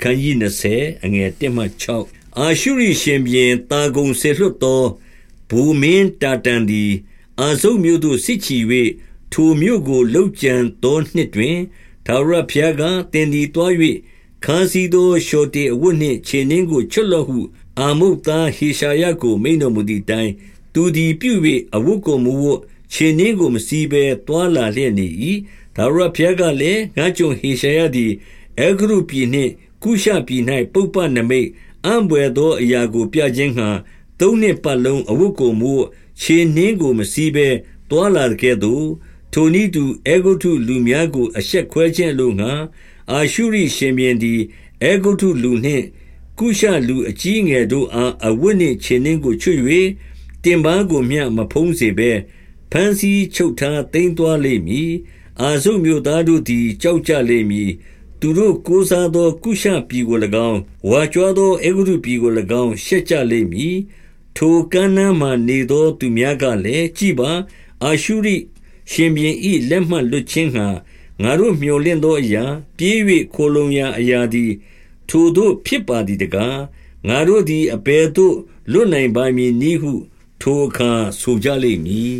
အခန်းကြီး20အငယ်1မှ6အာရှုရိရှင်ပြန်တာဂုံဆေလွတ်သောဘူမင်းတာတန်သည်အာဇုတ်မြို့သို့စစ်ချီ၍ထိုမြို့ကိုလှုပ်ကြံသောနှစ်တွင်သာရဖျားကတင်ဒီတွား၍ခန်းစည်းသောရှောတေအဝတ်နှင့်ခြေနှင်းကိုချွတ်လော့ဟုအာမုတ်သားဟေရှာယကိုမိန်တော်မူသည့်တိုင်သူသည်ပြု၍အဝတ်ကိုမူဝတ်ခြေနှင်းကိုမစီးဘဲတွာလာလျက်နေ၏သာရဖျားကလည်းငါကြုံဟေရှာယသည်အေဂရုပြည်နှင့် ကုရှပြည်၌ပုပ္ပနမိတ်အံပွေသောအရာကိုပြခြင်းငှာသုံးနှစ်ပတ်လုံးအဝတ်ကိုမူခြေနှင်းကိုမစီးဘဲတွာလာကဲ့သို့ထိုနည်းတူအေဂုတုလူများကိုအဆက်ခွဲခြင်းလို့ငှာအာရှုရိရှင်ပြန်သည်အေဂုတုလူနှင့်ကုရှလူအကြီးငယ်တို့အားအဝတ်နှင့်ခြေနှင်းကိုချွတ်၍တင်ပန်းကိုမျှမဖုံးစေဘဲဖန်စီချုပ်ထားတိမ်သွားလိမ့်မည်အာဇုမျိုးသားတို့သည်ကြောက်ကြလိမ့်မည် သူတို့ကိုးစားသော ကုရှပြည်ကို၎င်းဝါကြွားသောအေဂုတုပြည်ကို၎င်း ရှက်ကြလိမ့်မည်ထိုကမ်းနားမှနေသောသူများကလည်းကြည်ပါအာရှုရိရှင်ပြန်ဤလက်မှလွတ်ခြင်းငှာငါတို့မျှော်လင့်သောအရာ ပြေး၍ခိုလုံရာအရာသည် ထိုတို့ဖြစ်ပါသည်တကားငါတို့သည်အဘယ်သို့လွတ်နိုင်ပါမည်နည်းဟု ထိုအခါဆိုကြလိမ့်မည်